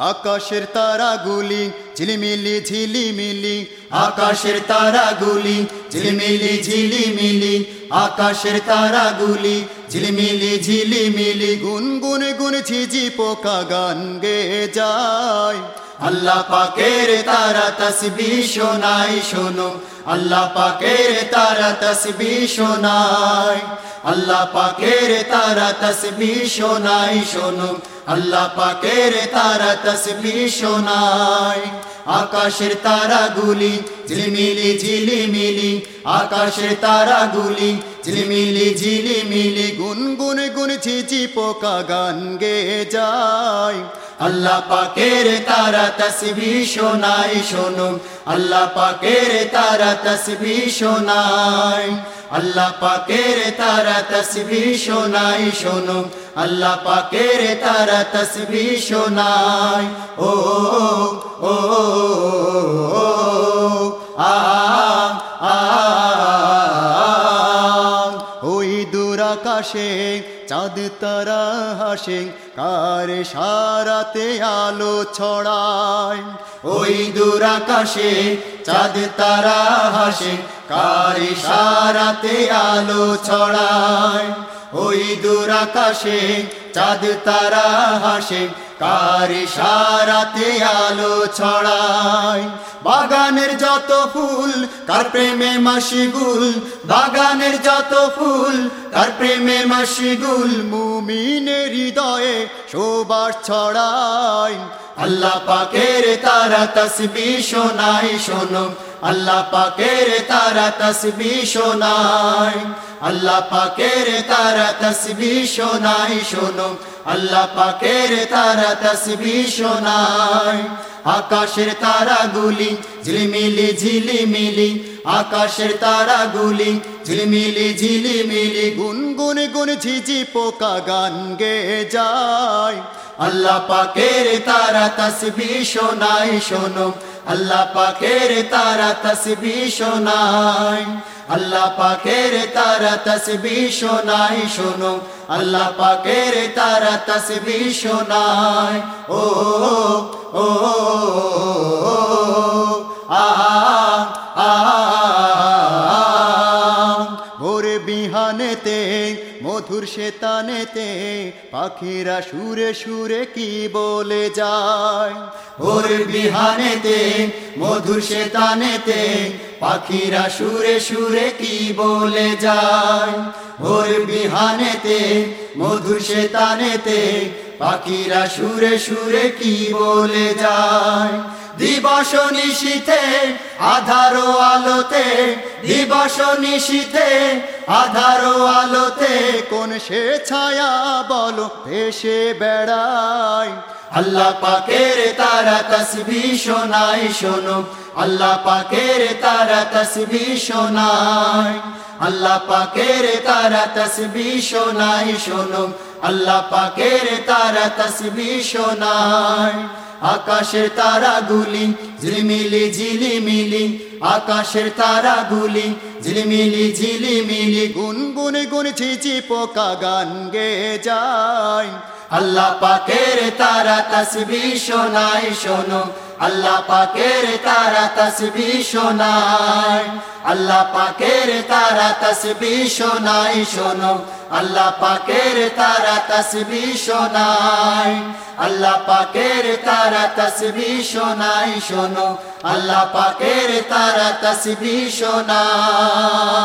আকাশের তারাগুলি ঝিলিমিলি ঝিলিমিলি, আকাশের তারাগুলি ঝিলিমিলি ঝিলিমিলি, আকাশের তারাগুলি ঝিলিমিলি ঝিলিমিলি, গুনগুন গুন ঝিঝি পোকা গান গে যায়। আল্লাহ পাকের তারা তসবি শোনাই শোনো। আল্লাহ পাকের তারা তসবি শোনাই আল্লাহ পাকের তারা তসবি শোনাই শোনো। আল্লাহ পাকের তারা তসবি শোনাই আকাশের তারাগুলি ঝিলিমিলি ঝিলিমিলি। আকাশের তারাগুলি ঝিলিমিলি ঝিলিমিলি। গুনগুন গুন ঝিঝি পোকা গান গে যায়। আল্লাহ পাকের তারা তসবি শোনাই শোনো আল্লাহ পাকের তারা তসবি শোনাই আল্লাহ পাকের তারা তসবি শোনাই শোনো আল্লাহ পাকের তারা তসবি শোনাই ও ও চাঁদ তারা হাসে, কার সারাতে আলো ছড়ায়? ওই দূর আকাশে চাঁদ তারা হাসে, কার সারাতে আলো ছড়ায়? ওই দূর আকাশে চাঁদ তারা হাসে কার সারাতে আলো ছড়ায়? বাগানের যত ফুল, কার প্রেমে মাসিগুল বাগানের যত ফুল, কার প্রেমে মাসিগুল মুমিনের হৃদয়ে শোবার ছড়ায়। আল্লাহ পাকের তারা তসবি শোনাই শোনো। আল্লাহ পাকের তারা তসবি শোনাই আল্লাহ পাকের তারা তসবি শোনাই শোনো। আল্লাহ পাকের তারা তসবি শোনাই আকাশের তারা তারাগুলি ঝিলিমিলি ঝিলিমিলি, আকাশের তারা তারাগুলি ঝিলিমিলি ঝিলিমিলি। গুনগুন গুন ঝিঝি পোকা গান গে যায়। আল্লাহ পাকের তারা তসবি শোনাই শোনো। আল্লাহ পাকের তারা তসবি শোনাই আল্লাহ পাকের তারা তসবি শোনাই শোনো। আল্লাহ পাকের তারা তসবি শোনায় ও বিহানেতে, মধুর শেতানেতে পাখিরা সুরে সুরে কি বলে যায়? ভোর বিহানেতে, মধুর শেতানেতে পাখিরা সুরে সুরে কি বলে যায়? ভোর বিহানেতে, মধুর শেতানেতে পাখিরা সুরে সুরে কি বলে যায়? দিবস নিশীথে আধারো আলোতে, দিবস নিশীথে আধারো আলোতে, কোন সে ছায়া বলো, ভেসে বেড়ায়। আল্লাহ পাকের তারা তসবি শোনাই শোনো। আল্লাহ পাকের তারা তসবি শোনাই আল্লাহ পাকের তারা তসবি শোনাই শোনো। আল্লাহ পাকের তারা তসবি শোনাই আকাশের তারাগুলি ঝিলিমিলি ঝিলিমিলি, আকাশের তারাগুলি ঝিলিমিলি ঝিলিমিলি, গুনগুন গুন ছিচি পোকা গান গে যায়। আল্লাহ পাকের তারা তসবি শোনাই শোনো। আল্লাহ পাকের তারা তসবি শোনাই আল্লাহ পাকের তারা তসবি শোনাই শোনো। আল্লাহ পাকের তারা তসবি শোনাই আল্লাহ পাকের তারা তসবি শোনাই শোনো। আল্লাহ পাকের তারা তসবি শোনাই